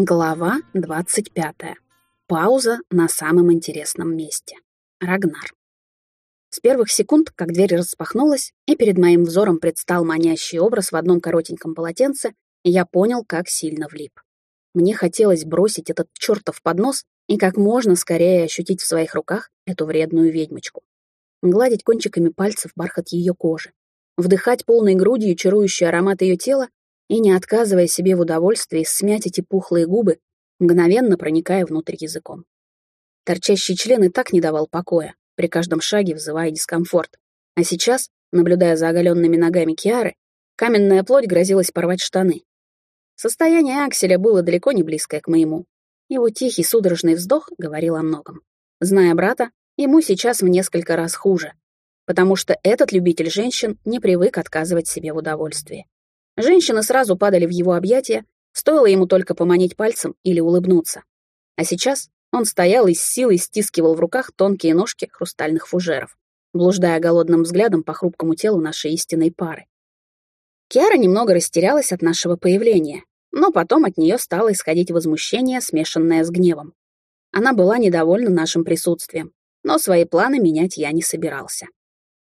Глава 25. Пауза на самом интересном месте. Рагнар. С первых секунд, как дверь распахнулась, и перед моим взором предстал манящий образ в одном коротеньком полотенце, я понял, как сильно влип. Мне хотелось бросить этот чертов поднос и как можно скорее ощутить в своих руках эту вредную ведьмочку. Гладить кончиками пальцев бархат ее кожи, вдыхать полной грудью чарующий аромат ее тела и, не отказывая себе в удовольствии, смять эти пухлые губы, мгновенно проникая внутрь языком. Торчащий член и так не давал покоя, при каждом шаге вызывая дискомфорт. А сейчас, наблюдая за оголенными ногами Киары, каменная плоть грозилась порвать штаны. Состояние Акселя было далеко не близкое к моему. Его тихий судорожный вздох говорил о многом. Зная брата, ему сейчас в несколько раз хуже, потому что этот любитель женщин не привык отказывать себе в удовольствии. Женщины сразу падали в его объятия, стоило ему только поманить пальцем или улыбнуться. А сейчас он стоял и с силой стискивал в руках тонкие ножки хрустальных фужеров, блуждая голодным взглядом по хрупкому телу нашей истинной пары. Киара немного растерялась от нашего появления, но потом от нее стало исходить возмущение, смешанное с гневом. Она была недовольна нашим присутствием, но свои планы менять я не собирался.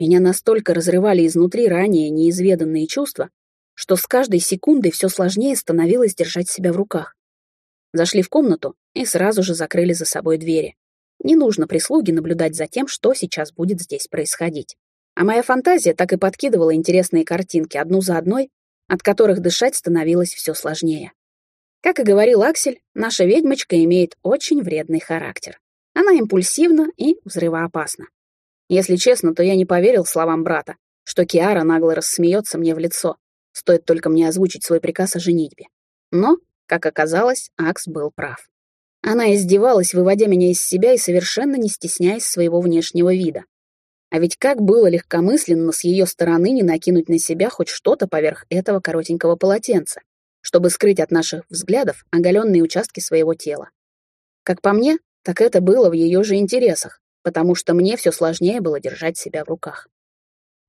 Меня настолько разрывали изнутри ранее неизведанные чувства, что с каждой секундой все сложнее становилось держать себя в руках. Зашли в комнату и сразу же закрыли за собой двери. Не нужно прислуге наблюдать за тем, что сейчас будет здесь происходить. А моя фантазия так и подкидывала интересные картинки одну за одной, от которых дышать становилось все сложнее. Как и говорил Аксель, наша ведьмочка имеет очень вредный характер. Она импульсивна и взрывоопасна. Если честно, то я не поверил словам брата, что Киара нагло рассмеется мне в лицо, Стоит только мне озвучить свой приказ о женитьбе. Но, как оказалось, Акс был прав. Она издевалась, выводя меня из себя и совершенно не стесняясь своего внешнего вида. А ведь как было легкомысленно с ее стороны не накинуть на себя хоть что-то поверх этого коротенького полотенца, чтобы скрыть от наших взглядов оголенные участки своего тела. Как по мне, так это было в ее же интересах, потому что мне все сложнее было держать себя в руках.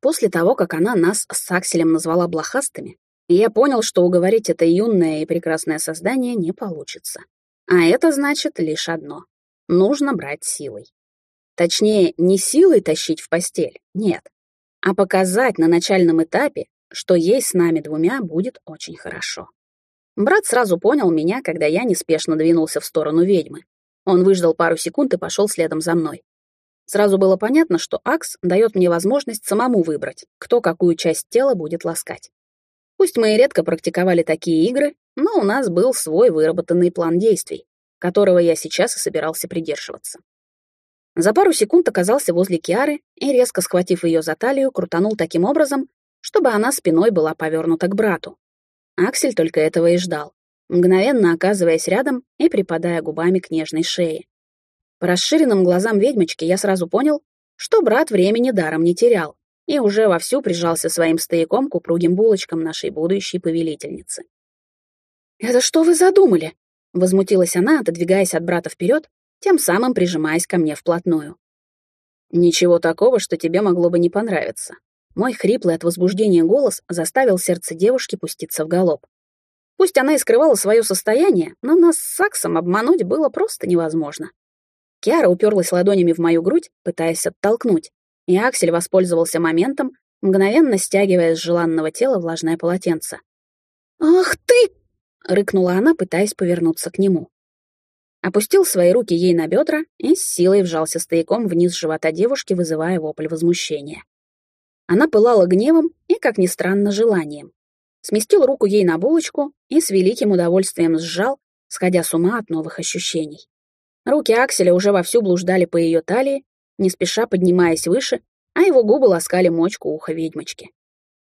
После того, как она нас с Акселем назвала блохастыми, я понял, что уговорить это юное и прекрасное создание не получится. А это значит лишь одно — нужно брать силой. Точнее, не силой тащить в постель, нет, а показать на начальном этапе, что ей с нами двумя будет очень хорошо. Брат сразу понял меня, когда я неспешно двинулся в сторону ведьмы. Он выждал пару секунд и пошел следом за мной. Сразу было понятно, что Акс дает мне возможность самому выбрать, кто какую часть тела будет ласкать. Пусть мы и редко практиковали такие игры, но у нас был свой выработанный план действий, которого я сейчас и собирался придерживаться. За пару секунд оказался возле Киары и, резко схватив ее за талию, крутанул таким образом, чтобы она спиной была повернута к брату. Аксель только этого и ждал, мгновенно оказываясь рядом и припадая губами к нежной шее. По расширенным глазам ведьмочки я сразу понял, что брат времени даром не терял и уже вовсю прижался своим стояком к упругим булочкам нашей будущей повелительницы. «Это что вы задумали?» — возмутилась она, отодвигаясь от брата вперед, тем самым прижимаясь ко мне вплотную. «Ничего такого, что тебе могло бы не понравиться». Мой хриплый от возбуждения голос заставил сердце девушки пуститься в галоп. Пусть она и скрывала свое состояние, но нас с Саксом обмануть было просто невозможно. Киара уперлась ладонями в мою грудь, пытаясь оттолкнуть, и Аксель воспользовался моментом, мгновенно стягивая с желанного тела влажное полотенце. «Ах ты!» — рыкнула она, пытаясь повернуться к нему. Опустил свои руки ей на бедра и с силой вжался стояком вниз живота девушки, вызывая вопль возмущения. Она пылала гневом и, как ни странно, желанием. Сместил руку ей на булочку и с великим удовольствием сжал, сходя с ума от новых ощущений. Руки Акселя уже вовсю блуждали по ее талии, не спеша поднимаясь выше, а его губы ласкали мочку уха ведьмочки.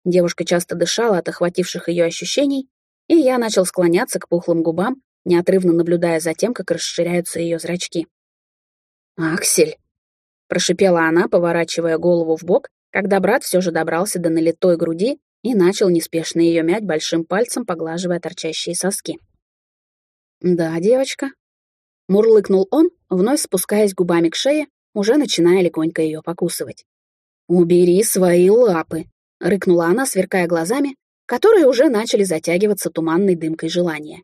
Девушка часто дышала от охвативших ее ощущений, и я начал склоняться к пухлым губам, неотрывно наблюдая за тем, как расширяются ее зрачки. «Аксель!» — прошипела она, поворачивая голову в бок, когда брат все же добрался до налитой груди и начал неспешно ее мять большим пальцем, поглаживая торчащие соски. «Да, девочка, Мурлыкнул он, вновь спускаясь губами к шее, уже начиная легонько ее покусывать. «Убери свои лапы!» — рыкнула она, сверкая глазами, которые уже начали затягиваться туманной дымкой желания.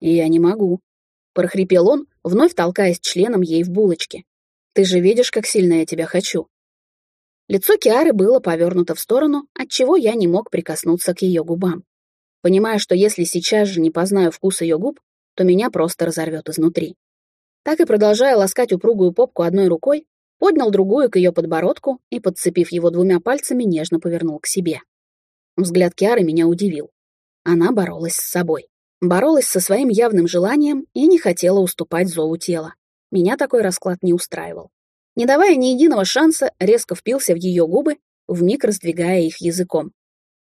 Я не могу. Прохрипел он, вновь толкаясь членом ей в булочке. Ты же видишь, как сильно я тебя хочу. Лицо Киары было повернуто в сторону, отчего я не мог прикоснуться к ее губам. Понимая, что если сейчас же не познаю вкус ее губ, то меня просто разорвет изнутри. Так и продолжая ласкать упругую попку одной рукой, поднял другую к ее подбородку и, подцепив его двумя пальцами, нежно повернул к себе. Взгляд Киары меня удивил. Она боролась с собой. Боролась со своим явным желанием и не хотела уступать зову тела. Меня такой расклад не устраивал. Не давая ни единого шанса, резко впился в ее губы, вмиг раздвигая их языком.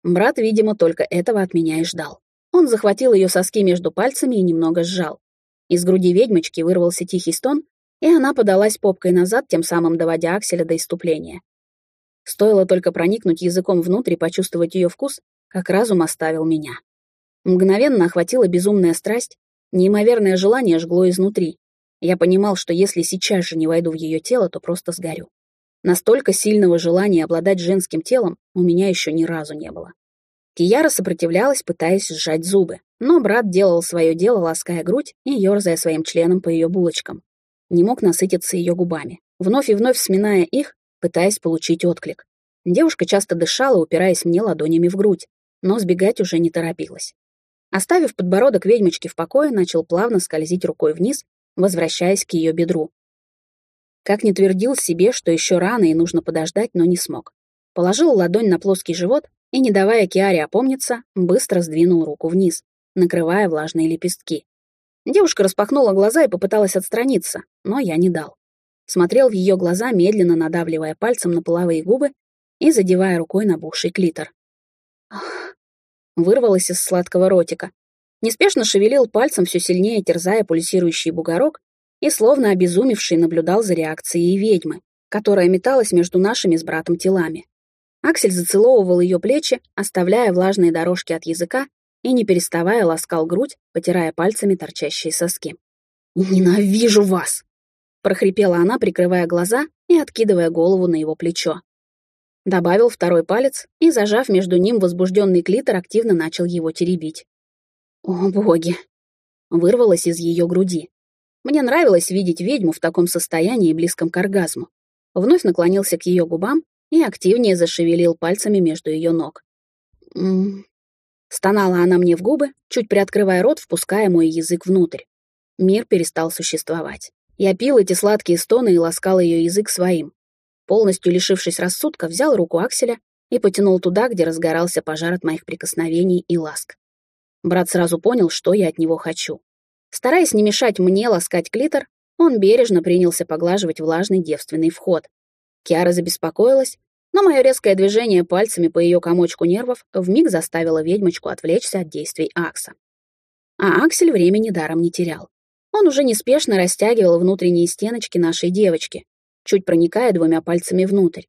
Брат, видимо, только этого от меня и ждал. Он захватил ее соски между пальцами и немного сжал. Из груди ведьмочки вырвался тихий стон, и она подалась попкой назад, тем самым доводя Акселя до иступления. Стоило только проникнуть языком внутрь и почувствовать ее вкус, как разум оставил меня. Мгновенно охватила безумная страсть, неимоверное желание жгло изнутри. Я понимал, что если сейчас же не войду в ее тело, то просто сгорю. Настолько сильного желания обладать женским телом у меня еще ни разу не было. Кияра сопротивлялась, пытаясь сжать зубы, но брат делал свое дело, лаская грудь и ерзая своим членом по ее булочкам. Не мог насытиться ее губами, вновь и вновь сминая их, пытаясь получить отклик. Девушка часто дышала, упираясь мне ладонями в грудь, но сбегать уже не торопилась. Оставив подбородок ведьмочки в покое, начал плавно скользить рукой вниз, возвращаясь к ее бедру. Как не твердил себе, что еще рано и нужно подождать, но не смог. Положил ладонь на плоский живот и, не давая Киаре опомниться, быстро сдвинул руку вниз, накрывая влажные лепестки. Девушка распахнула глаза и попыталась отстраниться, но я не дал. Смотрел в ее глаза, медленно надавливая пальцем на половые губы и задевая рукой набухший клитор. Ах, вырвалось из сладкого ротика. Неспешно шевелил пальцем, все сильнее терзая пульсирующий бугорок, и, словно обезумевший, наблюдал за реакцией ведьмы, которая металась между нашими с братом телами. Аксель зацеловывал ее плечи, оставляя влажные дорожки от языка и, не переставая, ласкал грудь, потирая пальцами торчащие соски. «Ненавижу вас!» — прохрипела она, прикрывая глаза и откидывая голову на его плечо. Добавил второй палец и, зажав между ним возбужденный клитор, активно начал его теребить. «О, боги!» — вырвалось из ее груди. Мне нравилось видеть ведьму в таком состоянии, близком к оргазму. Вновь наклонился к ее губам и активнее зашевелил пальцами между ее ног. «М-м-м», Стонала она мне в губы, чуть приоткрывая рот, впуская мой язык внутрь. Мир перестал существовать. Я пил эти сладкие стоны и ласкал ее язык своим. Полностью лишившись рассудка, взял руку Акселя и потянул туда, где разгорался пожар от моих прикосновений и ласк. Брат сразу понял, что я от него хочу. Стараясь не мешать мне ласкать клитор, он бережно принялся поглаживать влажный девственный вход. Киара забеспокоилась, но мое резкое движение пальцами по ее комочку нервов вмиг заставило ведьмочку отвлечься от действий Акса. А Аксель времени даром не терял. Он уже неспешно растягивал внутренние стеночки нашей девочки, чуть проникая двумя пальцами внутрь.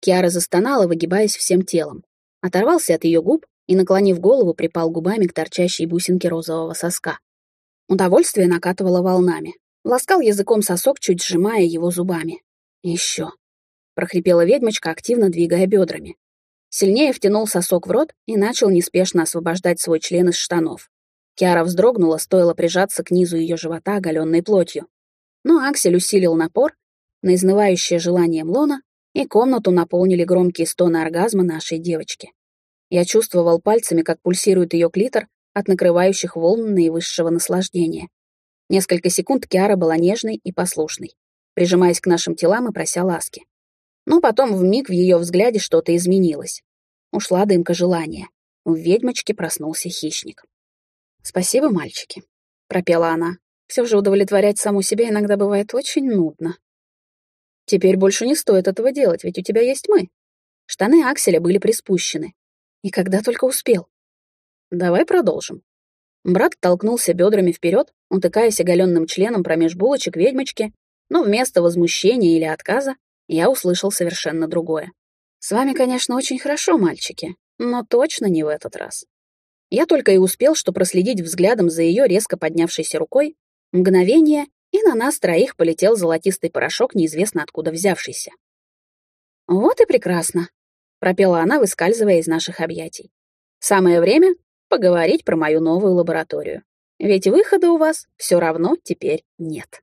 Киара застонала, выгибаясь всем телом. Оторвался от ее губ и, наклонив голову, припал губами к торчащей бусинке розового соска. Удовольствие накатывало волнами. Ласкал языком сосок, чуть сжимая его зубами. Еще прохрипела ведьмочка, активно двигая бедрами. Сильнее втянул сосок в рот и начал неспешно освобождать свой член из штанов. Киара вздрогнула, стоило прижаться к низу ее живота оголенной плотью. Но Аксель усилил напор на изнывающее желанием лона, и комнату наполнили громкие стоны оргазма нашей девочки. Я чувствовал пальцами, как пульсирует ее клитор от накрывающих волн наивысшего наслаждения. Несколько секунд Киара была нежной и послушной, прижимаясь к нашим телам и прося ласки. Но потом вмиг в ее взгляде что-то изменилось. Ушла дымка желания. В ведьмочке проснулся хищник. «Спасибо, мальчики», — пропела она. «Все же удовлетворять саму себя иногда бывает очень нудно». «Теперь больше не стоит этого делать, ведь у тебя есть мы». Штаны Акселя были приспущены. И когда только успел. «Давай продолжим». Брат толкнулся бедрами вперед, утыкаясь оголенным членом промеж булочек ведьмочки, но вместо возмущения или отказа я услышал совершенно другое. «С вами, конечно, очень хорошо, мальчики, но точно не в этот раз». Я только и успел, что проследить взглядом за ее резко поднявшейся рукой, мгновение, и на нас троих полетел золотистый порошок, неизвестно откуда взявшийся. «Вот и прекрасно», — пропела она, выскальзывая из наших объятий. «Самое время поговорить про мою новую лабораторию. ведь выхода у вас все равно теперь нет.